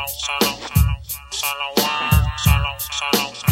Salon, salon, salon, solo, salon, salon. solo, solo, solo,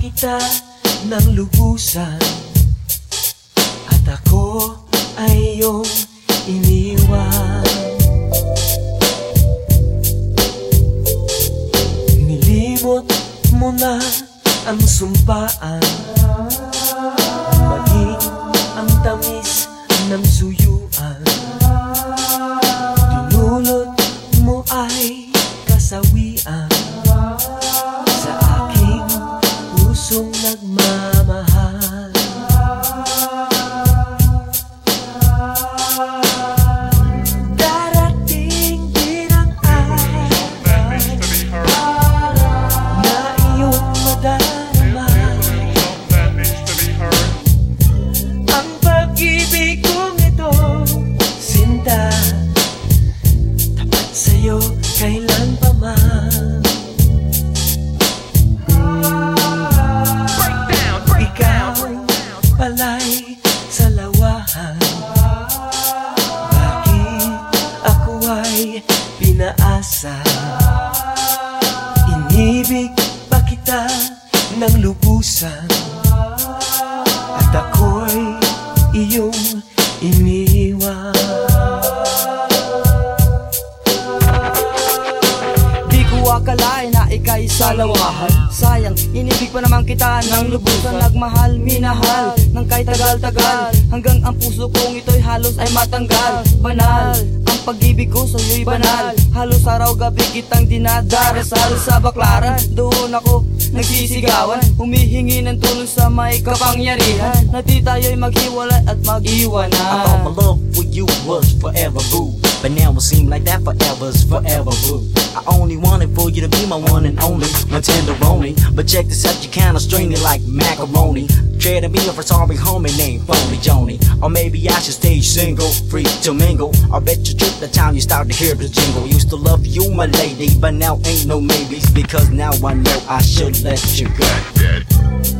kita ng lubusan. At ako ay iyong iniwan. Nilimot mo na ang sumpaan ng lubusan. At ako'y iyong iniwan. Di ko akalain na ika'y salawahan. Sayang, inibig pa naman kita ng lubusan. Nagmahal, minahal, ng kay tagal-tagal. Hanggang ang puso kong ito'y halos ay matanggal. Banal, ang pag-ibig ko sa'yo'y banal. Halos araw-gabi kitang dinadarasal Sa baklaran, doon ako nagsisigawan Humihingi ng tulong sa may kapangyarihan Na di tayo'y maghiwalay at I thought my mag-iwanan love for you was forever, boo. But now it seems like that forever's forever. I only wanted for you to be my one and only, my tenderoni. But check this out, you kinda strain it like macaroni. Trading me for sorry homie named Phony Joni. Or maybe I should stay single, free to mingle. I bet you trip the time you start to hear the jingle. Used to love you, my lady, but now ain't no maybes. Because now I know I should let you go.